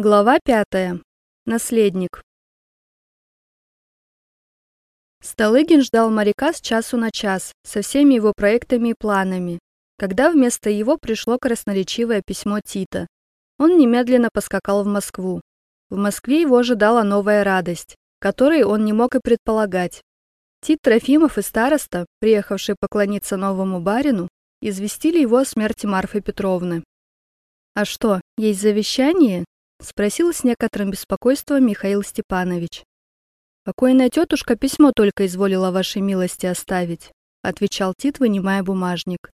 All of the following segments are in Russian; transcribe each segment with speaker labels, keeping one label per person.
Speaker 1: Глава пятая. Наследник. Столыгин ждал моряка с часу на час, со всеми его проектами и планами, когда вместо его пришло красноречивое письмо Тита. Он немедленно поскакал в Москву. В Москве его ожидала новая радость, которой он не мог и предполагать. Тит Трофимов и староста, приехавшие поклониться новому барину, известили его о смерти Марфы Петровны. «А что, есть завещание?» — спросил с некоторым беспокойством Михаил Степанович. «Покойная тетушка письмо только изволила вашей милости оставить», — отвечал Тит, вынимая бумажник.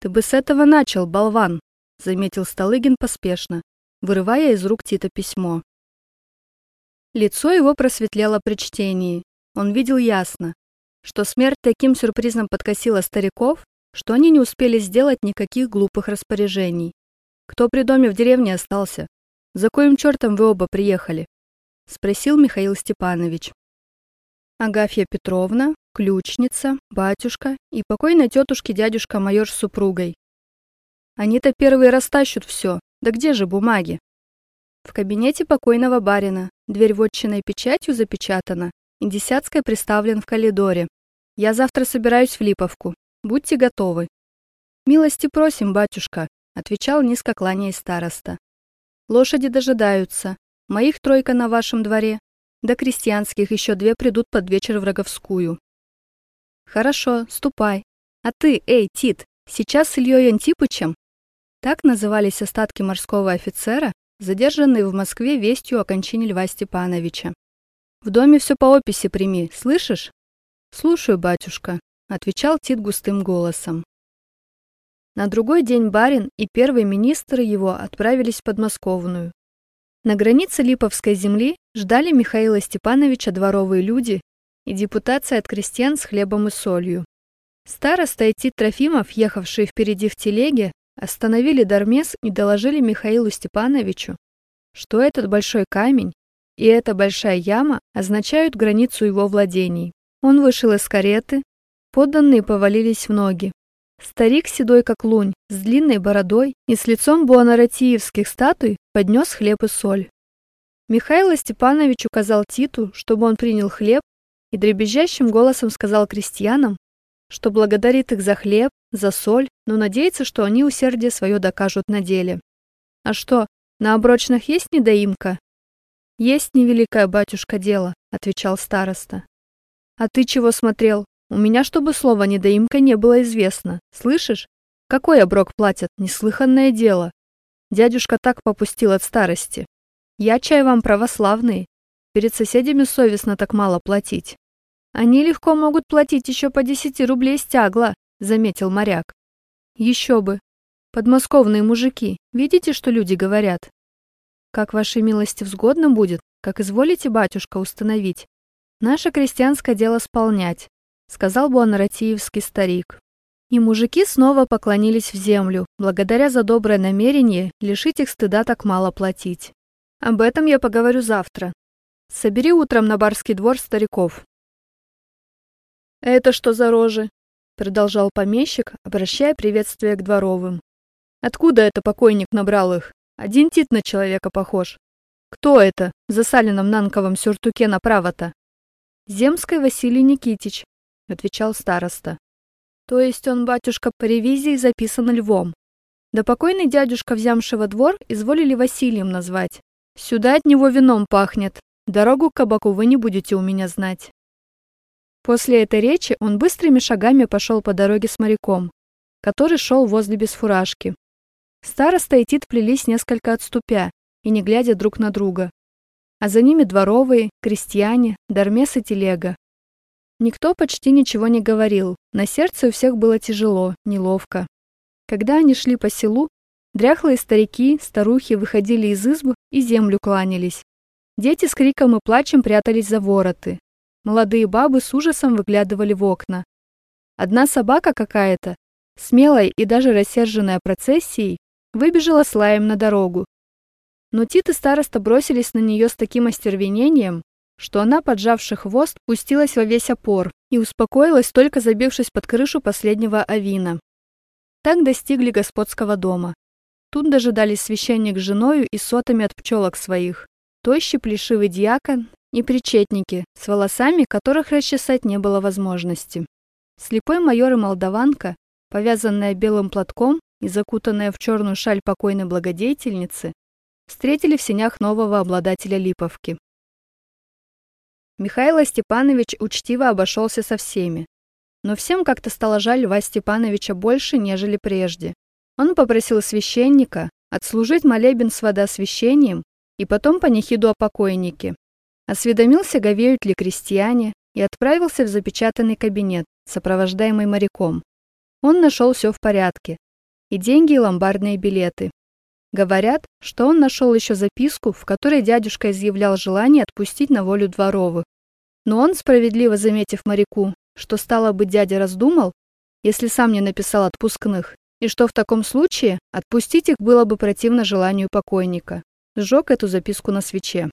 Speaker 1: «Ты бы с этого начал, болван», — заметил Столыгин поспешно, вырывая из рук Тита письмо. Лицо его просветлело при чтении. Он видел ясно, что смерть таким сюрпризом подкосила стариков, что они не успели сделать никаких глупых распоряжений. Кто при доме в деревне остался? «За коим чертом вы оба приехали?» — спросил Михаил Степанович. Агафья Петровна, ключница, батюшка и покойной тетушки дядюшка майор с супругой. Они-то первые растащут все, да где же бумаги? В кабинете покойного барина, дверь вотчиной печатью запечатана, и десятская приставлен в коридоре. Я завтра собираюсь в Липовку. Будьте готовы. «Милости просим, батюшка», — отвечал низко кланяясь староста. Лошади дожидаются. Моих тройка на вашем дворе. До крестьянских еще две придут под вечер в Роговскую. Хорошо, ступай. А ты, эй, Тит, сейчас с Ильей Антипычем? Так назывались остатки морского офицера, задержанные в Москве вестью о кончине Льва Степановича. В доме все по описи прими, слышишь? Слушаю, батюшка, отвечал Тит густым голосом. На другой день барин и первый министр его отправились в подмосковную. На границе Липовской земли ждали Михаила Степановича дворовые люди и депутация от крестьян с хлебом и солью. Староста и Тит Трофимов, ехавшие впереди в телеге, остановили Дармес и доложили Михаилу Степановичу, что этот большой камень и эта большая яма означают границу его владений. Он вышел из кареты, подданные повалились в ноги. Старик, седой как лунь, с длинной бородой и с лицом буанаратиевских статуй, поднес хлеб и соль. Михаил Степанович указал Титу, чтобы он принял хлеб, и дребезжащим голосом сказал крестьянам, что благодарит их за хлеб, за соль, но надеется, что они усердие свое докажут на деле. «А что, на оброчных есть недоимка?» «Есть невеликое батюшка дело», — отвечал староста. «А ты чего смотрел? У меня, чтобы слово недоимка не было известно. Слышишь? Какой оброк платят? Неслыханное дело. Дядюшка так попустил от старости. Я чай вам православный. Перед соседями совестно так мало платить. Они легко могут платить еще по десяти рублей стягла, заметил моряк. Еще бы. Подмосковные мужики, видите, что люди говорят? Как вашей милости взгодно будет, как изволите, батюшка, установить. Наше крестьянское дело сполнять сказал буанаратиевский старик. И мужики снова поклонились в землю, благодаря за доброе намерение лишить их стыда так мало платить. Об этом я поговорю завтра. Собери утром на барский двор стариков. «Это что за рожи?» — продолжал помещик, обращая приветствие к дворовым. «Откуда это покойник набрал их? Один тит на человека похож. Кто это в засаленном нанковом сюртуке направо-то?» «Земский Василий Никитич», — отвечал староста. «То есть он, батюшка, по ревизии записан львом. Да покойный дядюшка, взявшего двор, изволили Василием назвать. Сюда от него вином пахнет. Дорогу к кабаку вы не будете у меня знать». После этой речи он быстрыми шагами пошел по дороге с моряком, который шел возле без фуражки. Староста и Тит плелись несколько отступя и не глядя друг на друга. А за ними дворовые, крестьяне, дармес и телега. Никто почти ничего не говорил, на сердце у всех было тяжело, неловко. Когда они шли по селу, дряхлые старики, старухи выходили из изб и землю кланялись. Дети с криком и плачем прятались за вороты. Молодые бабы с ужасом выглядывали в окна. Одна собака какая-то, смелая и даже рассерженная процессией, выбежала с лаем на дорогу. Но Тит и староста бросились на нее с таким остервенением, что она, поджавши хвост, пустилась во весь опор и успокоилась, только забившись под крышу последнего авина. Так достигли господского дома. Тут дожидались священник с женою и сотами от пчелок своих, тощий плешивый диакон и причетники, с волосами, которых расчесать не было возможности. Слепой майор и молдаванка, повязанная белым платком и закутанная в черную шаль покойной благодетельницы, встретили в сенях нового обладателя Липовки. Михаил Степанович учтиво обошелся со всеми, но всем как-то стало жаль Льва Степановича больше, нежели прежде. Он попросил священника отслужить молебен с водоосвящением и потом панихиду о покойнике. Осведомился, говеют ли крестьяне, и отправился в запечатанный кабинет, сопровождаемый моряком. Он нашел все в порядке. И деньги, и ломбардные билеты. Говорят, что он нашел еще записку, в которой дядюшка изъявлял желание отпустить на волю дворовых. Но он, справедливо заметив моряку, что стало быть дядя раздумал, если сам не написал отпускных, и что в таком случае отпустить их было бы противно желанию покойника, сжег эту записку на свече.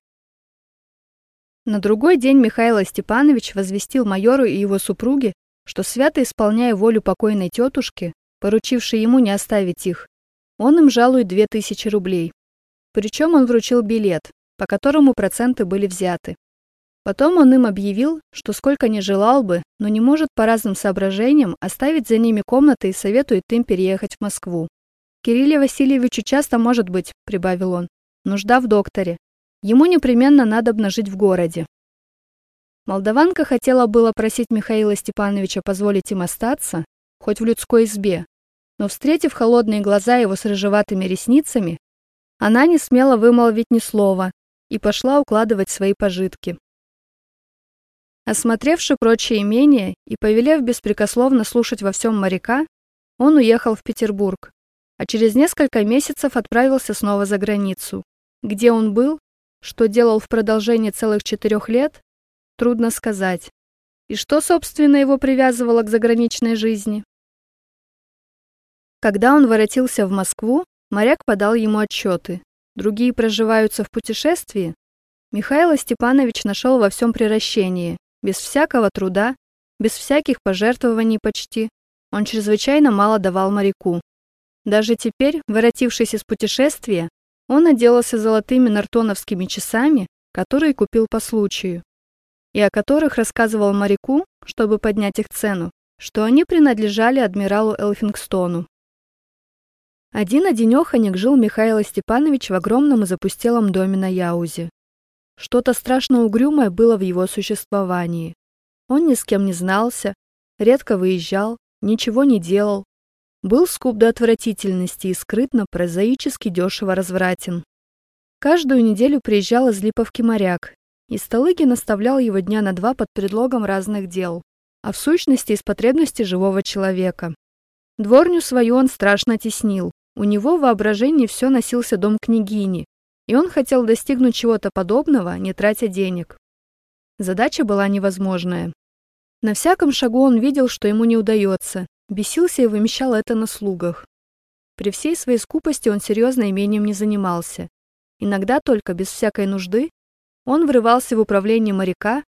Speaker 1: На другой день Михаил Степанович возвестил майору и его супруге, что свято исполняя волю покойной тетушки, поручившей ему не оставить их, он им жалует две тысячи рублей. Причем он вручил билет, по которому проценты были взяты. Потом он им объявил, что сколько не желал бы, но не может по разным соображениям оставить за ними комнаты и советует им переехать в Москву. «Кирилле Васильевичу часто может быть», — прибавил он, — «нужда в докторе. Ему непременно надобно жить в городе. Молдаванка хотела было просить Михаила Степановича позволить им остаться, хоть в людской избе, но, встретив холодные глаза его с рыжеватыми ресницами, она не смела вымолвить ни слова и пошла укладывать свои пожитки. Осмотревши прочие имения и повелев беспрекословно слушать во всем моряка, он уехал в Петербург, а через несколько месяцев отправился снова за границу. Где он был, что делал в продолжении целых четырех лет, трудно сказать. И что, собственно, его привязывало к заграничной жизни? Когда он воротился в Москву, моряк подал ему отчеты. Другие проживаются в путешествии. Михаил Степанович нашел во всем приращение, без всякого труда, без всяких пожертвований почти. Он чрезвычайно мало давал моряку. Даже теперь, воротившись из путешествия, он оделся золотыми нартоновскими часами, которые купил по случаю, и о которых рассказывал моряку, чтобы поднять их цену, что они принадлежали адмиралу Элфингстону. Один-одинеханик жил Михаил Степанович в огромном и запустелом доме на Яузе. Что-то страшно угрюмое было в его существовании. Он ни с кем не знался, редко выезжал, ничего не делал, был скуп до отвратительности и скрытно, прозаически дешево развратен. Каждую неделю приезжал из Липовки моряк, и Столыгин оставлял его дня на два под предлогом разных дел, а в сущности из потребности живого человека. Дворню свою он страшно теснил, у него в воображении все носился дом княгини, и он хотел достигнуть чего-то подобного, не тратя денег. Задача была невозможная. На всяком шагу он видел, что ему не удается, Бесился и вымещал это на слугах. При всей своей скупости он серьезно имением не занимался. Иногда только, без всякой нужды, он врывался в управление моряка,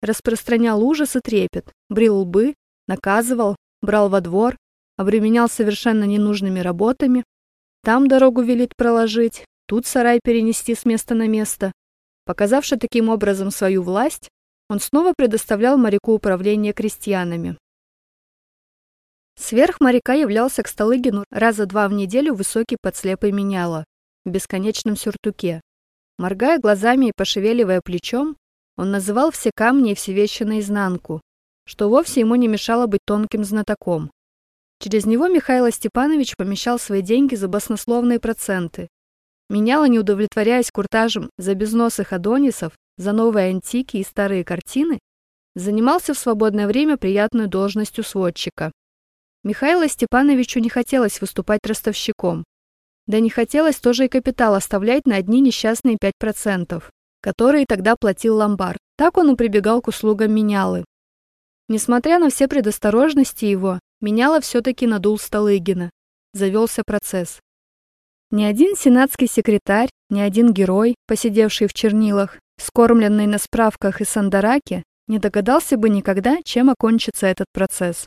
Speaker 1: распространял ужас и трепет, брил лбы, наказывал, брал во двор, обременял совершенно ненужными работами. Там дорогу велит проложить, тут сарай перенести с места на место. Показавши таким образом свою власть, он снова предоставлял моряку управление крестьянами. Сверх моряка являлся к Столыгину раза два в неделю высокий подслепый меняла в бесконечном сюртуке. Моргая глазами и пошевеливая плечом, он называл все камни и все вещи наизнанку, что вовсе ему не мешало быть тонким знатоком. Через него Михаил Степанович помещал свои деньги за баснословные проценты. Меняла, не удовлетворяясь куртажем за безносых адонисов, за новые антики и старые картины, занимался в свободное время приятную должностью сводчика. Михаилу Степановичу не хотелось выступать ростовщиком. Да не хотелось тоже и капитал оставлять на одни несчастные 5%, которые тогда платил ломбард. Так он и прибегал к услугам менялы. Несмотря на все предосторожности его, меняла все-таки надул Столыгина. Завелся процесс. Ни один сенатский секретарь, ни один герой, посидевший в чернилах, скормленный на справках и сандараке, не догадался бы никогда, чем окончится этот процесс.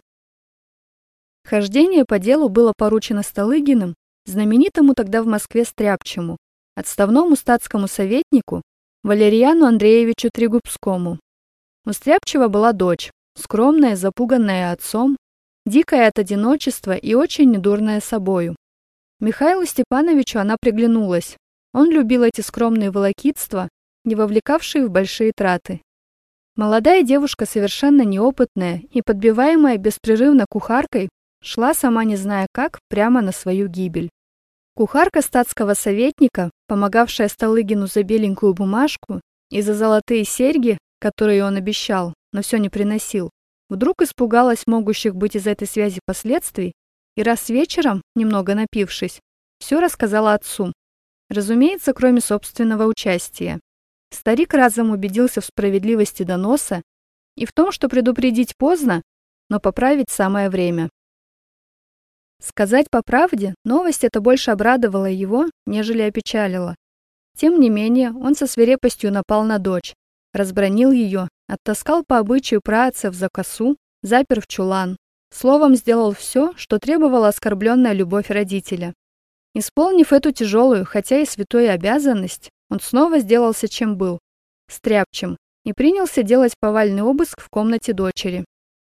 Speaker 1: Хождение по делу было поручено Столыгиным знаменитому тогда в Москве Стряпчему, отставному статскому советнику Валерьяну Андреевичу Трегубскому. У Стряпчева была дочь, скромная, запуганная отцом, дикая от одиночества и очень недурная собою. Михаилу Степановичу она приглянулась. Он любил эти скромные волокитства, не вовлекавшие в большие траты. Молодая девушка, совершенно неопытная и подбиваемая беспрерывно кухаркой, шла, сама не зная как, прямо на свою гибель. Кухарка статского советника, помогавшая Столыгину за беленькую бумажку и за золотые серьги, которые он обещал, но все не приносил, вдруг испугалась могущих быть из этой связи последствий и раз вечером, немного напившись, все рассказала отцу. Разумеется, кроме собственного участия. Старик разом убедился в справедливости доноса и в том, что предупредить поздно, но поправить самое время. Сказать по правде, новость эта больше обрадовала его, нежели опечалила. Тем не менее, он со свирепостью напал на дочь, разбронил ее, оттаскал по обычаю працев за косу, запер в чулан. Словом, сделал все, что требовала оскорбленная любовь родителя. Исполнив эту тяжелую, хотя и святую обязанность, он снова сделался чем был, стряпчем, и принялся делать повальный обыск в комнате дочери.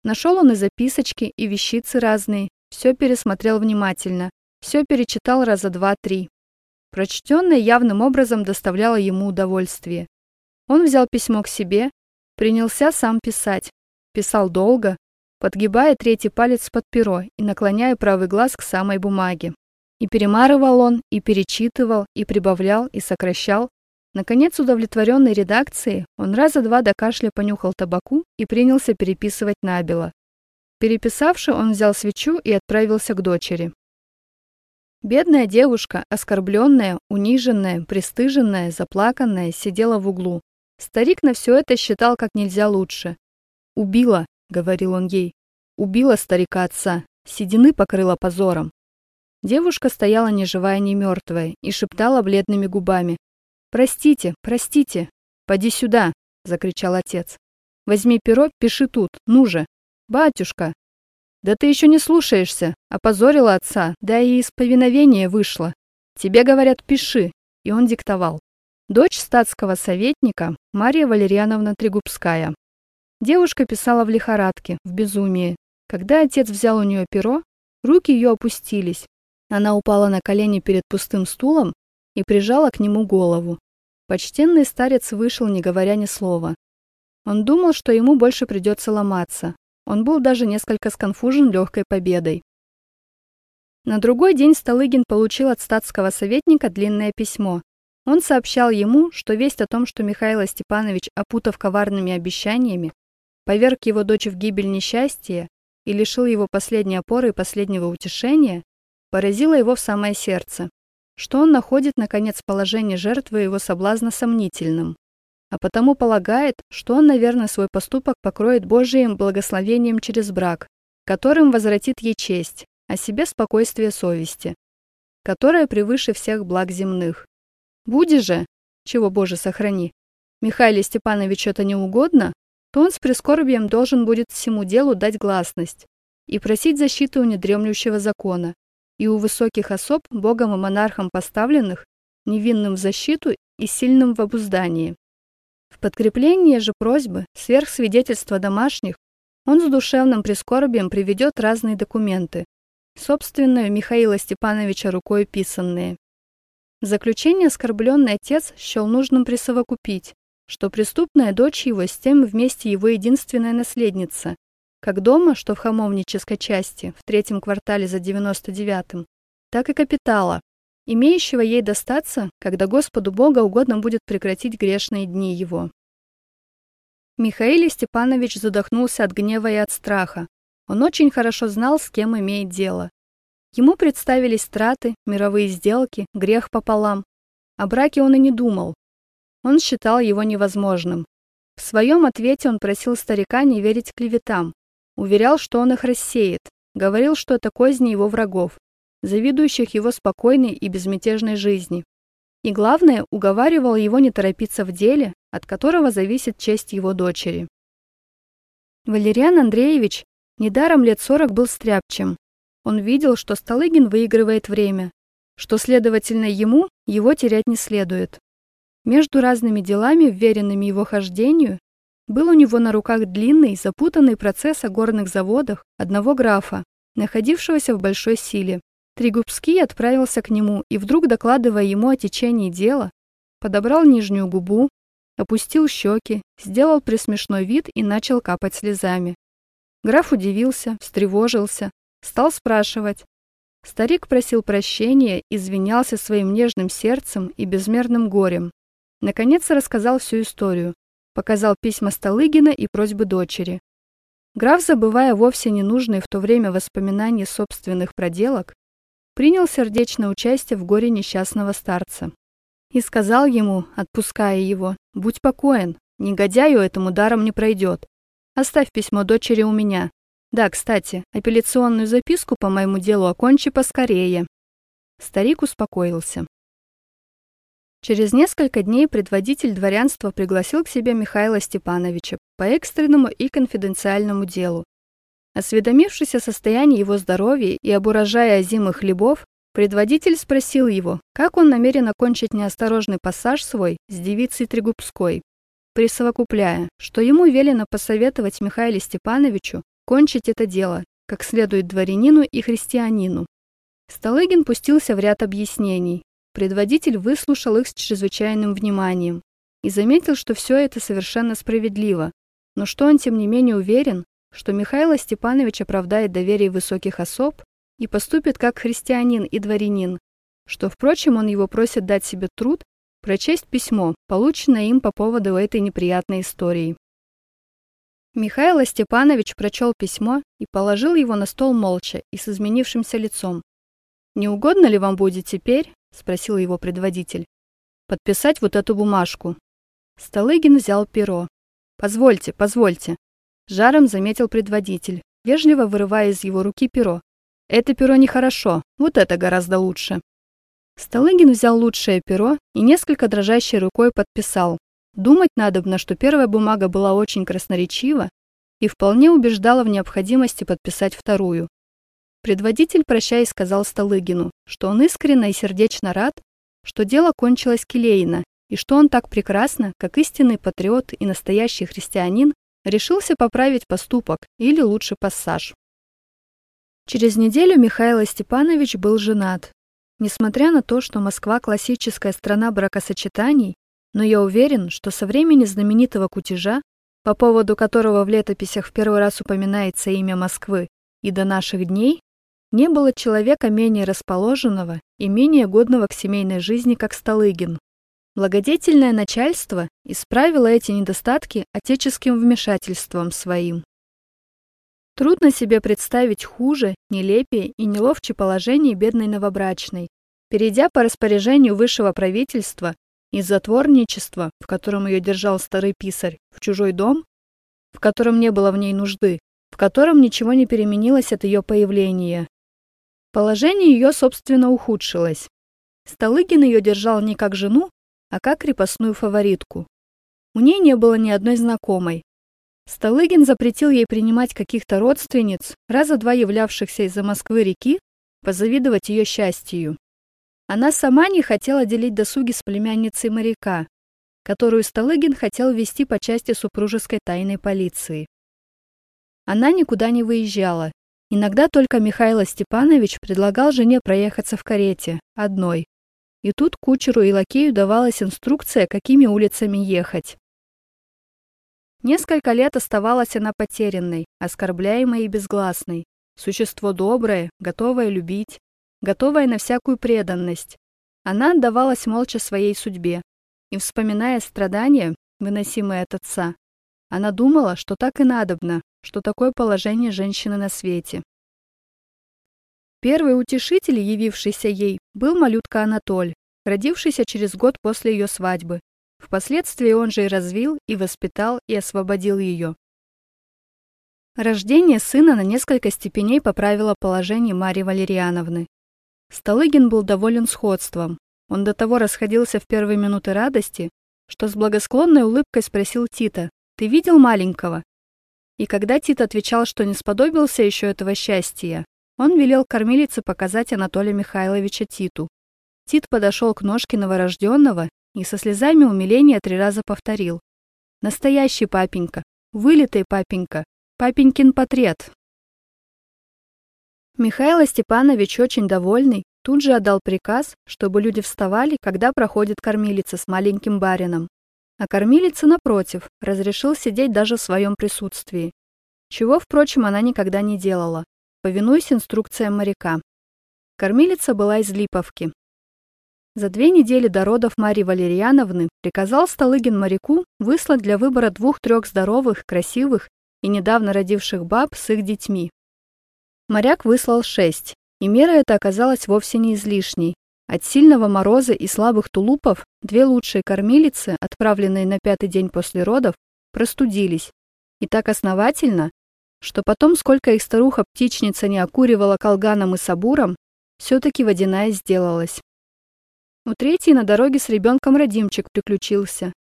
Speaker 1: Нашел он и записочки, и вещицы разные, все пересмотрел внимательно, все перечитал раза два-три. Прочтенное явным образом доставляло ему удовольствие. Он взял письмо к себе, принялся сам писать. Писал долго, подгибая третий палец под перо и наклоняя правый глаз к самой бумаге. И перемарывал он, и перечитывал, и прибавлял, и сокращал. Наконец, удовлетворенной редакцией, он раза два до кашля понюхал табаку и принялся переписывать набело. Переписавши, он взял свечу и отправился к дочери. Бедная девушка, оскорбленная, униженная, пристыженная, заплаканная, сидела в углу. Старик на все это считал как нельзя лучше. «Убила», — говорил он ей, — «убила старика отца, седины покрыла позором». Девушка стояла ни живая, ни мертвая и шептала бледными губами. «Простите, простите, поди сюда!» — закричал отец. «Возьми перо, пиши тут, ну же!» «Батюшка!» «Да ты еще не слушаешься, опозорила отца, да и из повиновения вышла. Тебе говорят, пиши!» И он диктовал. Дочь статского советника Мария Валерьяновна Трегубская. Девушка писала в лихорадке, в безумии. Когда отец взял у нее перо, руки ее опустились. Она упала на колени перед пустым стулом и прижала к нему голову. Почтенный старец вышел, не говоря ни слова. Он думал, что ему больше придется ломаться, он был даже несколько сконфужен легкой победой. На другой день Столыгин получил от статского советника длинное письмо. Он сообщал ему, что весть о том, что Михаил Степанович, опутав коварными обещаниями, поверг его дочь в гибель несчастья и лишил его последней опоры и последнего утешения, поразила его в самое сердце, что он находит, наконец, положение жертвы его соблазна сомнительным а потому полагает, что он, наверное, свой поступок покроет Божиим благословением через брак, которым возвратит ей честь, а себе спокойствие совести, которое превыше всех благ земных. Буди же, чего Боже сохрани, Михаиле Степановичу это не угодно, то он с прискорбием должен будет всему делу дать гласность и просить защиты у недремлющего закона и у высоких особ, Богом и монархом поставленных, невинным в защиту и сильным в обуздании. В подкрепление же просьбы, сверх свидетельства домашних, он с душевным прискорбием приведет разные документы, собственную Михаила Степановича рукой писанные. В заключение оскорбленный отец счел нужным присовокупить, что преступная дочь его с тем вместе его единственная наследница, как дома, что в хамовнической части, в третьем квартале за 99-м, так и капитала, имеющего ей достаться, когда Господу Бога угодно будет прекратить грешные дни его. Михаил Степанович задохнулся от гнева и от страха. Он очень хорошо знал, с кем имеет дело. Ему представились траты, мировые сделки, грех пополам. О браке он и не думал. Он считал его невозможным. В своем ответе он просил старика не верить клеветам. Уверял, что он их рассеет. Говорил, что это козни его врагов завидующих его спокойной и безмятежной жизни. И главное, уговаривал его не торопиться в деле, от которого зависит честь его дочери. Валериан Андреевич недаром лет сорок был стряпчем. Он видел, что Столыгин выигрывает время. что, следовательно, ему его терять не следует. Между разными делами, вверенными его хождению, был у него на руках длинный, запутанный процесс о горных заводах одного графа, находившегося в большой силе. Тригубский отправился к нему и, вдруг докладывая ему о течении дела, подобрал нижнюю губу, опустил щеки, сделал присмешной вид и начал капать слезами. Граф удивился, встревожился, стал спрашивать. Старик просил прощения, извинялся своим нежным сердцем и безмерным горем. Наконец рассказал всю историю, показал письма Столыгина и просьбы дочери. Граф, забывая вовсе ненужные в то время воспоминания собственных проделок, принял сердечное участие в горе несчастного старца. И сказал ему, отпуская его, «Будь покоен, негодяю этому даром не пройдет. Оставь письмо дочери у меня. Да, кстати, апелляционную записку по моему делу окончи поскорее». Старик успокоился. Через несколько дней предводитель дворянства пригласил к себе Михаила Степановича по экстренному и конфиденциальному делу. Осведомившись о состоянии его здоровья и об урожае озимых хлебов, предводитель спросил его, как он намерен окончить неосторожный пассаж свой с девицей Трегубской присовокупляя, что ему велено посоветовать Михаилу Степановичу кончить это дело, как следует дворянину и христианину. Столыгин пустился в ряд объяснений. Предводитель выслушал их с чрезвычайным вниманием и заметил, что все это совершенно справедливо, но что он тем не менее уверен, что Михаил Степанович оправдает доверие высоких особ и поступит как христианин и дворянин, что, впрочем, он его просит дать себе труд прочесть письмо, полученное им по поводу этой неприятной истории. Михаил Степанович прочел письмо и положил его на стол молча и с изменившимся лицом. «Не угодно ли вам будет теперь, — спросил его предводитель, — подписать вот эту бумажку?» Столыгин взял перо. «Позвольте, позвольте», — жаром заметил предводитель, вежливо вырывая из его руки перо. «Это перо нехорошо, вот это гораздо лучше». Столыгин взял лучшее перо и несколько дрожащей рукой подписал. Думать надобно, что первая бумага была очень красноречива и вполне убеждала в необходимости подписать вторую. Предводитель, прощаясь, сказал Столыгину, что он искренне и сердечно рад, что дело кончилось келейно, и что он так прекрасно, как истинный патриот и настоящий христианин, решился поправить поступок или лучше пассаж. Через неделю Михаил Степанович был женат, Несмотря на то, что Москва классическая страна бракосочетаний, но я уверен, что со времени знаменитого кутежа, по поводу которого в летописях в первый раз упоминается имя Москвы, и до наших дней, не было человека менее расположенного и менее годного к семейной жизни, как Столыгин. Благодетельное начальство исправило эти недостатки отеческим вмешательством своим. Трудно себе представить хуже, нелепее и неловче положение бедной новобрачной. Перейдя по распоряжению высшего правительства из затворничества, в котором ее держал старый писарь, в чужой дом, в котором не было в ней нужды, в котором ничего не переменилось от ее появления. Положение ее, собственно, ухудшилось. Столыгин ее держал не как жену, а как крепостную фаворитку. У ней не было ни одной знакомой, Столыгин запретил ей принимать каких-то родственниц, раза два являвшихся из-за Москвы-реки, позавидовать ее счастью. Она сама не хотела делить досуги с племянницей моряка, которую Столыгин хотел вести по части супружеской тайной полиции. Она никуда не выезжала. Иногда только Михаил Степанович предлагал жене проехаться в карете, одной. И тут кучеру и лакею давалась инструкция, какими улицами ехать. Несколько лет оставалась она потерянной, оскорбляемой и безгласной. Существо доброе, готовое любить, готовое на всякую преданность. Она отдавалась молча своей судьбе. И, вспоминая страдания, выносимые от отца, она думала, что так и надобно, что такое положение женщины на свете. Первый утешитель, явившийся ей, был малютка Анатоль, родившийся через год после ее свадьбы, Впоследствии он же и развил, и воспитал, и освободил ее. Рождение сына на несколько степеней поправило положение Марии Валериановны. Столыгин был доволен сходством. Он до того расходился в первые минуты радости, что с благосклонной улыбкой спросил Тита, «Ты видел маленького?» И когда Тит отвечал, что не сподобился еще этого счастья, он велел кормилице показать Анатолия Михайловича Титу. Тит подошел к ножке новорожденного и со слезами умиления три раза повторил. «Настоящий папенька! Вылитый папенька! Папенькин портрет!» Михаил Степанович, очень довольный, тут же отдал приказ, чтобы люди вставали, когда проходит кормилица с маленьким барином. А кормилица, напротив, разрешил сидеть даже в своем присутствии. Чего, впрочем, она никогда не делала, повинуясь инструкциям моряка. Кормилица была из Липовки, за две недели до родов Марии Валерьяновны приказал Столыгин моряку выслать для выбора двух-трех здоровых, красивых и недавно родивших баб с их детьми. Моряк выслал шесть, и мера эта оказалась вовсе не излишней. От сильного мороза и слабых тулупов две лучшие кормилицы, отправленные на пятый день после родов, простудились. И так основательно, что потом, сколько их старуха-птичница не окуривала колганом и сабуром, все-таки водяная сделалась. У третьей на дороге с ребенком родимчик приключился.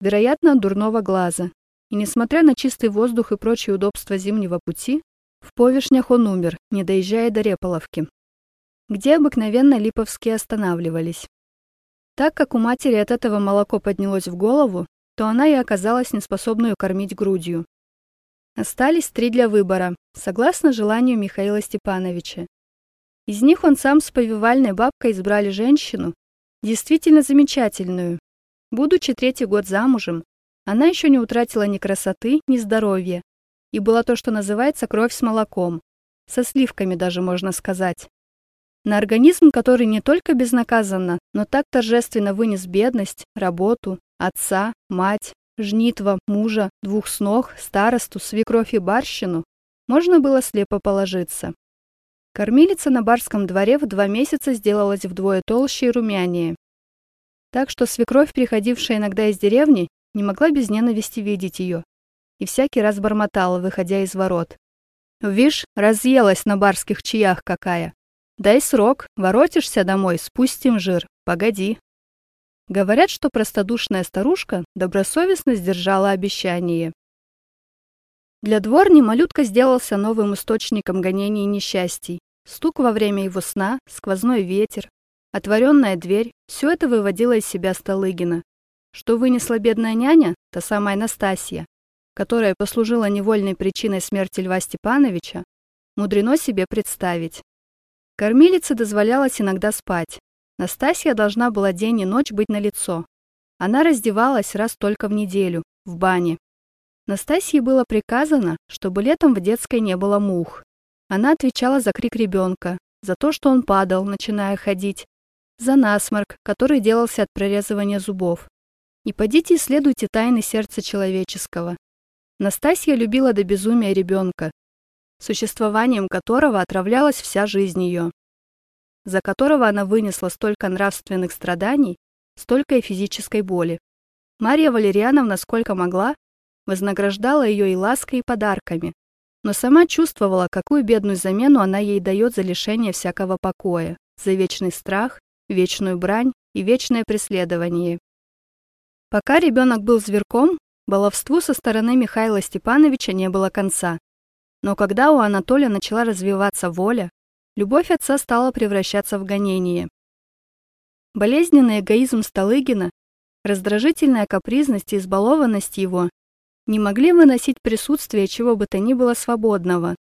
Speaker 1: Вероятно, от дурного глаза. И несмотря на чистый воздух и прочие удобства зимнего пути, в Повешнях он умер, не доезжая до Реполовки, где обыкновенно липовские останавливались. Так как у матери от этого молоко поднялось в голову, то она и оказалась неспособной кормить грудью. Остались три для выбора, согласно желанию Михаила Степановича. Из них он сам с повивальной бабкой избрали женщину, Действительно замечательную. Будучи третий год замужем, она еще не утратила ни красоты, ни здоровья, и была то, что называется кровь с молоком, со сливками даже можно сказать. На организм, который не только безнаказанно, но так торжественно вынес бедность, работу, отца, мать, жнитва, мужа, двух снох, старосту, свекровь и барщину, можно было слепо положиться. Кормилица на барском дворе в два месяца сделалась вдвое толще и румянее. Так что свекровь, приходившая иногда из деревни, не могла без ненависти видеть ее. И всякий раз бормотала, выходя из ворот. «Вишь, разъелась на барских чаях какая. Дай срок, воротишься домой, спустим жир. Погоди». Говорят, что простодушная старушка добросовестно сдержала обещание. Для дворни малютка сделался новым источником гонений и несчастий. Стук во время его сна, сквозной ветер, отворенная дверь – все это выводило из себя Столыгина. Что вынесла бедная няня, та самая Настасья, которая послужила невольной причиной смерти Льва Степановича, мудрено себе представить. Кормилице дозволялось иногда спать. Настасья должна была день и ночь быть на лицо. Она раздевалась раз только в неделю, в бане. Настасье было приказано, чтобы летом в детской не было мух. Она отвечала за крик ребенка, за то, что он падал, начиная ходить, за насморк, который делался от прорезывания зубов. И подите исследуйте тайны сердца человеческого. Настасья любила до безумия ребенка, существованием которого отравлялась вся жизнь ее, за которого она вынесла столько нравственных страданий, столько и физической боли. Мария Валерьяновна, сколько могла, вознаграждала ее и лаской, и подарками, но сама чувствовала, какую бедную замену она ей дает за лишение всякого покоя, за вечный страх, вечную брань и вечное преследование. Пока ребенок был зверком, баловству со стороны Михаила Степановича не было конца. Но когда у Анатолия начала развиваться воля, любовь отца стала превращаться в гонение. Болезненный эгоизм Столыгина, раздражительная капризность и избалованность его не могли выносить присутствие чего бы то ни было свободного.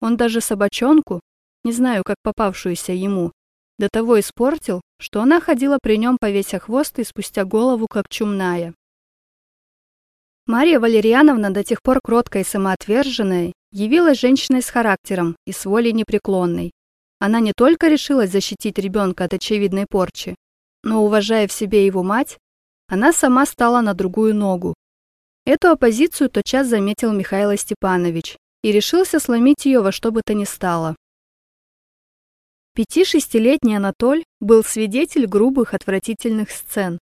Speaker 1: Он даже собачонку, не знаю, как попавшуюся ему, до того испортил, что она ходила при нем повеся хвост и спустя голову, как чумная. Мария Валерьяновна, до тех пор кроткая и самоотверженная, явилась женщиной с характером и с волей непреклонной. Она не только решилась защитить ребенка от очевидной порчи, но, уважая в себе его мать, она сама стала на другую ногу, Эту оппозицию тотчас заметил Михаил Степанович и решился сломить ее во что бы то ни стало. Пяти-шестилетний Анатоль был свидетель грубых отвратительных сцен.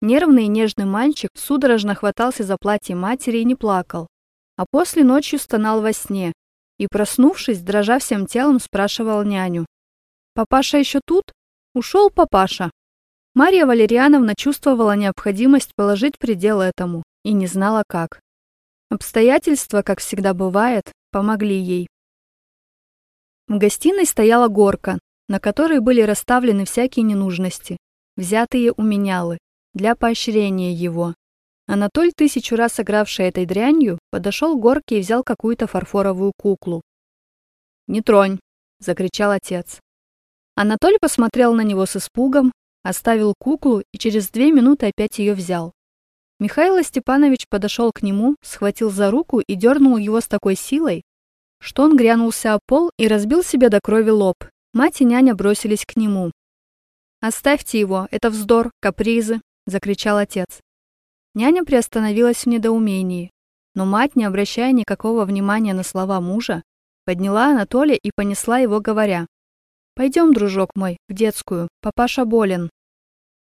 Speaker 1: Нервный и нежный мальчик судорожно хватался за платье матери и не плакал, а после ночью стонал во сне и, проснувшись, дрожа всем телом, спрашивал няню. «Папаша еще тут? Ушел папаша?» Марья Валерьяновна чувствовала необходимость положить предел этому и не знала как. Обстоятельства, как всегда бывает, помогли ей. В гостиной стояла горка, на которой были расставлены всякие ненужности. взятые у менялы, для поощрения его. Анатоль, тысячу раз игравший этой дрянью, подошел к горке и взял какую-то фарфоровую куклу. «Не тронь!» — закричал отец. Анатолий посмотрел на него с испугом, оставил куклу и через две минуты опять ее взял. Михаил Степанович подошел к нему, схватил за руку и дернул его с такой силой, что он грянулся о пол и разбил себе до крови лоб. Мать и няня бросились к нему. «Оставьте его, это вздор, капризы!» — закричал отец. Няня приостановилась в недоумении, но мать, не обращая никакого внимания на слова мужа, подняла Анатолия и понесла его, говоря, «Пойдем, дружок мой, в детскую, папаша болен».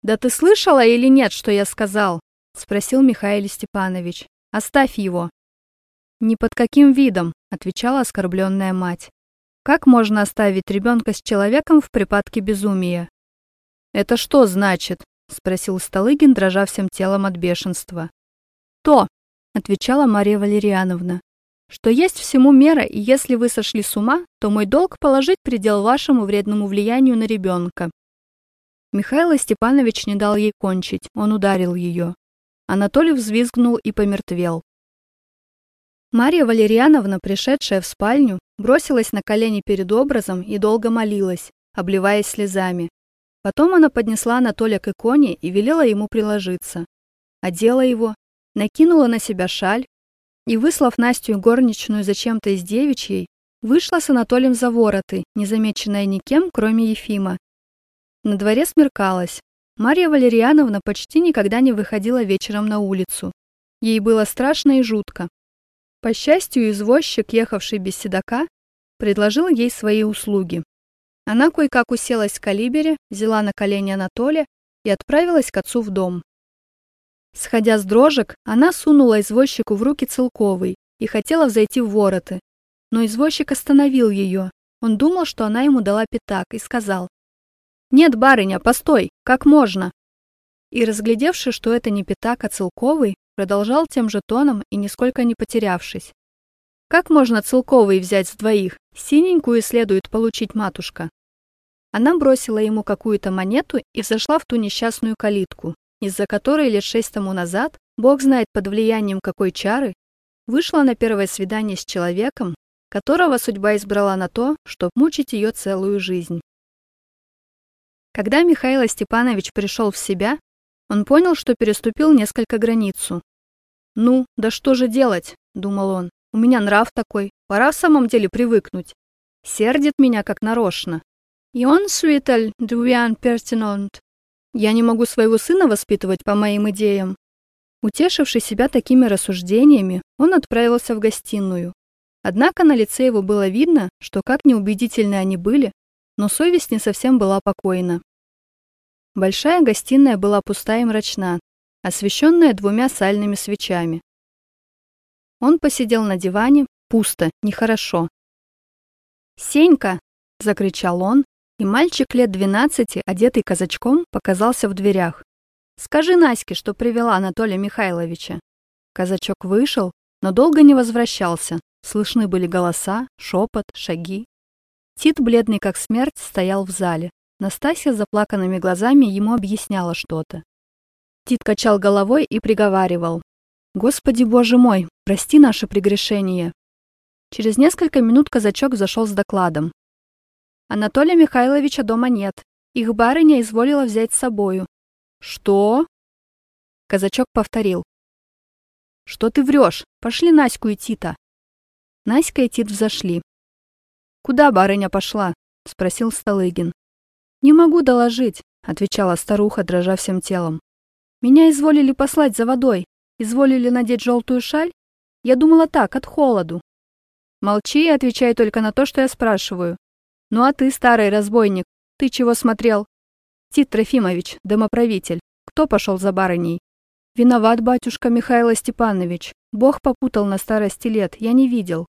Speaker 1: «Да ты слышала или нет, что я сказал?» — спросил Михаил Степанович. «Оставь его». «Ни под каким видом», — отвечала оскорбленная мать. «Как можно оставить ребенка с человеком в припадке безумия?» «Это что значит?» — спросил Столыгин, дрожа всем телом от бешенства. «То», — отвечала Мария Валерьяновна, «что есть всему мера, и если вы сошли с ума, то мой долг положить предел вашему вредному влиянию на ребенка». Михаил Степанович не дал ей кончить, он ударил ее. Анатолий взвизгнул и помертвел. Мария Валерьяновна, пришедшая в спальню, бросилась на колени перед образом и долго молилась, обливаясь слезами. Потом она поднесла Анатолия к иконе и велела ему приложиться. Одела его, накинула на себя шаль и, выслав Настю горничную зачем-то из девичьей, вышла с Анатолием за вороты, незамеченная никем, кроме Ефима. На дворе смеркалось. Марья Валерьяновна почти никогда не выходила вечером на улицу. Ей было страшно и жутко. По счастью, извозчик, ехавший без седока, предложил ей свои услуги. Она кое-как уселась в калибере, взяла на колени Анатолия и отправилась к отцу в дом. Сходя с дрожек, она сунула извозчику в руки целковый и хотела взойти в вороты. Но извозчик остановил ее. Он думал, что она ему дала пятак, и сказал, «Нет, барыня, постой, как можно?» И, разглядевши, что это не пятак, а целковый, продолжал тем же тоном и нисколько не потерявшись. «Как можно целковый взять с двоих? Синенькую следует получить матушка». Она бросила ему какую-то монету и зашла в ту несчастную калитку, из-за которой лет шесть тому назад, бог знает под влиянием какой чары, вышла на первое свидание с человеком, которого судьба избрала на то, чтобы мучить ее целую жизнь. Когда Михаил Степанович пришел в себя, он понял, что переступил несколько границу. «Ну, да что же делать?» – думал он. «У меня нрав такой, пора в самом деле привыкнуть. Сердит меня как нарочно. И он, свитель, дуян пертинонт. Я не могу своего сына воспитывать по моим идеям. Утешивший себя такими рассуждениями, он отправился в гостиную. Однако на лице его было видно, что как неубедительны они были, но совесть не совсем была покойна. Большая гостиная была пуста и мрачна, освещенная двумя сальными свечами. Он посидел на диване, пусто, нехорошо. «Сенька!» — закричал он, и мальчик лет двенадцати, одетый казачком, показался в дверях. «Скажи Наське, что привела Анатолия Михайловича». Казачок вышел, но долго не возвращался. Слышны были голоса, шепот, шаги. Тит, бледный как смерть, стоял в зале. Настасья с заплаканными глазами ему объясняла что-то. Тит качал головой и приговаривал. «Господи Боже мой, прости наше прегрешение!» Через несколько минут казачок зашел с докладом. Анатолия Михайловича дома нет. Их барыня изволила взять с собою. Что? Казачок повторил. Что ты врешь? Пошли Наську и Тита. Наська и Тит взошли. Куда барыня пошла? Спросил Столыгин. Не могу доложить, отвечала старуха, дрожа всем телом. Меня изволили послать за водой. Изволили надеть желтую шаль? Я думала так, от холоду. Молчи и отвечай только на то, что я спрашиваю. Ну а ты, старый разбойник, ты чего смотрел? Тит Трофимович, домоправитель, кто пошел за барыней? Виноват, батюшка Михаил Степанович. Бог попутал на старости лет, я не видел.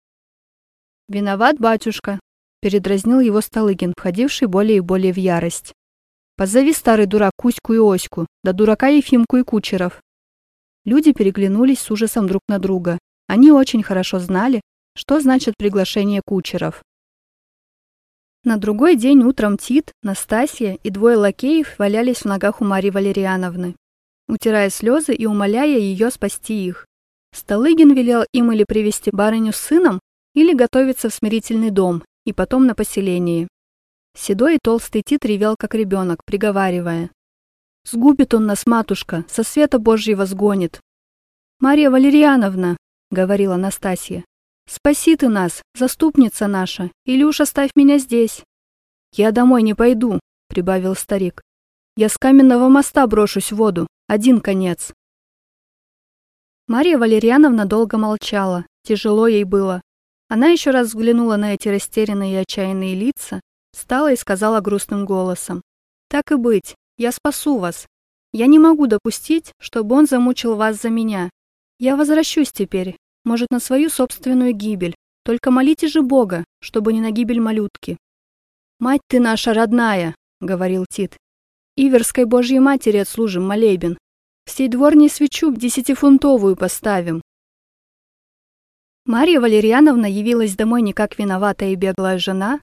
Speaker 1: Виноват, батюшка, передразнил его Столыгин, входивший более и более в ярость. Позови старый дурак Кузьку и Оську, да дурака Ефимку и Кучеров. Люди переглянулись с ужасом друг на друга. Они очень хорошо знали, что значит приглашение кучеров. На другой день утром Тит, Настасья и двое лакеев валялись в ногах у Марии Валерьяновны, утирая слезы и умоляя ее спасти их. Столыгин велел им или привести барыню с сыном, или готовиться в смирительный дом и потом на поселение. Седой и толстый Тит ревел, как ребенок, приговаривая. «Сгубит он нас, матушка, со света Божьего сгонит». «Мария Валерьяновна», — говорила Настасья, — «спаси ты нас, заступница наша, или уж оставь меня здесь». «Я домой не пойду», — прибавил старик. «Я с каменного моста брошусь в воду, один конец». Мария Валерьяновна долго молчала, тяжело ей было. Она еще раз взглянула на эти растерянные и отчаянные лица, Встала и сказала грустным голосом. «Так и быть, я спасу вас. Я не могу допустить, чтобы он замучил вас за меня. Я возвращусь теперь, может, на свою собственную гибель. Только молите же Бога, чтобы не на гибель малютки». «Мать ты наша родная», — говорил Тит. «Иверской Божьей Матери отслужим молебен. Всей дворней свечу десятифунтовую поставим». Марья Валерьяновна явилась домой не как виноватая и беглая жена,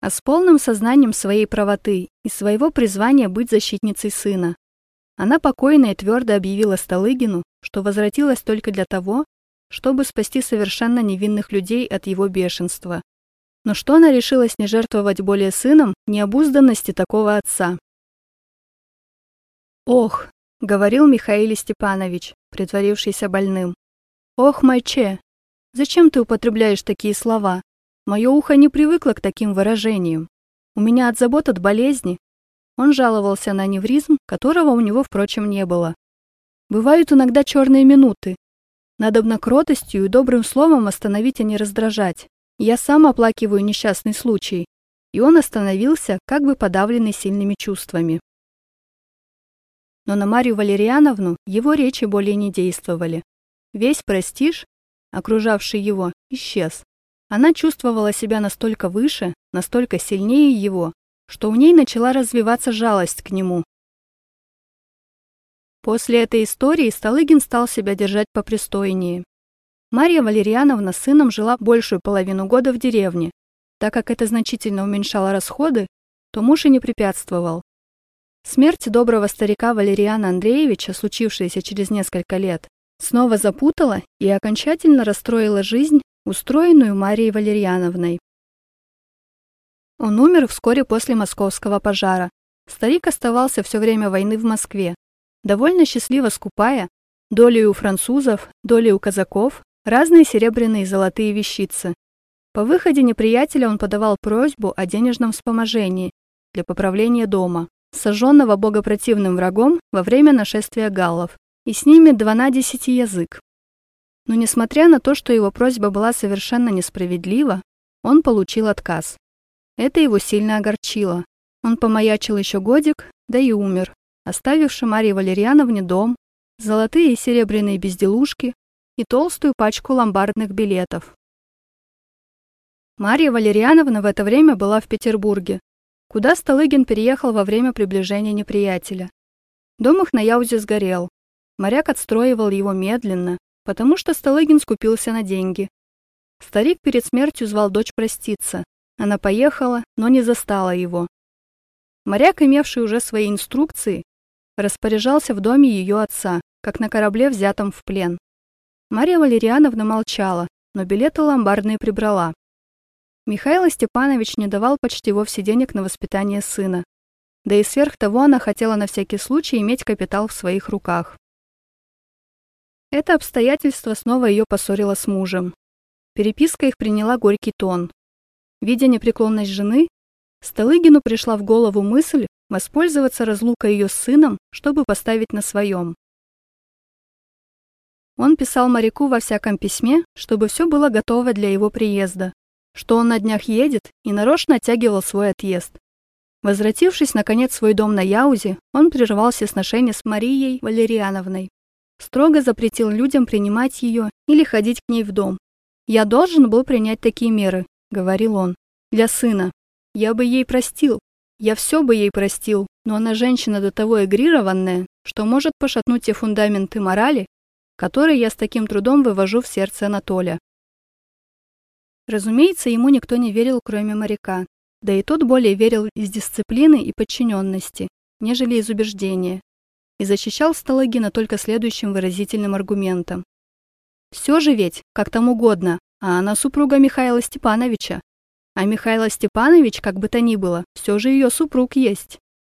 Speaker 1: а с полным сознанием своей правоты и своего призвания быть защитницей сына. Она покойно и твердо объявила Столыгину, что возвратилась только для того, чтобы спасти совершенно невинных людей от его бешенства. Но что она решилась не жертвовать более сыном необузданности такого отца? «Ох», — говорил Михаил Степанович, притворившийся больным, «ох, майче, зачем ты употребляешь такие слова? Мое ухо не привыкло к таким выражениям. У меня от забот от болезни. Он жаловался на невризм, которого у него, впрочем, не было. Бывают иногда черные минуты. Надобно кротостью и добрым словом остановить, а не раздражать. Я сам оплакиваю несчастный случай. И он остановился, как бы подавленный сильными чувствами. Но на Марию Валерьяновну его речи более не действовали. Весь престиж, окружавший его, исчез. Она чувствовала себя настолько выше, настолько сильнее его, что у ней начала развиваться жалость к нему. После этой истории Столыгин стал себя держать попристойнее. Марья Валерьяновна с сыном жила большую половину года в деревне. Так как это значительно уменьшало расходы, то муж и не препятствовал. Смерть доброго старика Валериана Андреевича, случившаяся через несколько лет, снова запутала и окончательно расстроила жизнь устроенную Марией Валерьяновной. Он умер вскоре после московского пожара. Старик оставался все время войны в Москве, довольно счастливо скупая, долей у французов, долей у казаков, разные серебряные и золотые вещицы. По выходе неприятеля он подавал просьбу о денежном вспоможении для поправления дома, сожженного богопротивным врагом во время нашествия галлов, и с ними дванадесяти язык. Но несмотря на то, что его просьба была совершенно несправедлива, он получил отказ. Это его сильно огорчило. Он помаячил еще годик, да и умер, оставивши Марии Валерьяновне дом, золотые и серебряные безделушки и толстую пачку ломбардных билетов. Мария Валерьяновна в это время была в Петербурге, куда Столыгин переехал во время приближения неприятеля. Дом их на Яузе сгорел. Моряк отстроивал его медленно, потому что Столыгин скупился на деньги. Старик перед смертью звал дочь проститься. Она поехала, но не застала его. Моряк, имевший уже свои инструкции, распоряжался в доме ее отца, как на корабле, взятом в плен. Мария Валерьяновна молчала, но билеты ломбардные прибрала. Михаил Степанович не давал почти вовсе денег на воспитание сына. Да и сверх того она хотела на всякий случай иметь капитал в своих руках. Это обстоятельство снова ее поссорило с мужем. Переписка их приняла горький тон. Видя непреклонность жены, Столыгину пришла в голову мысль воспользоваться разлукой ее с сыном, чтобы поставить на своем. Он писал моряку во всяком письме, чтобы все было готово для его приезда, что он на днях едет и нарочно оттягивал свой отъезд. Возвратившись, наконец, в свой дом на Яузе, он прервался сношения с Марией Валериановной строго запретил людям принимать ее или ходить к ней в дом. «Я должен был принять такие меры», — говорил он, — «для сына. Я бы ей простил, я все бы ей простил, но она женщина до того эгрированная, что может пошатнуть те фундаменты морали, которые я с таким трудом вывожу в сердце Анатолия. Разумеется, ему никто не верил, кроме моряка. Да и тот более верил из дисциплины и подчиненности, нежели из убеждения. И защищал Сталагина только следующим выразительным аргументом. «Все же ведь, как там угодно, а она супруга Михаила Степановича, а Михаил Степанович, как бы то ни было, все же ее супруг есть.